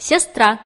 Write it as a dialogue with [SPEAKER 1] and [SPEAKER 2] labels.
[SPEAKER 1] сестра.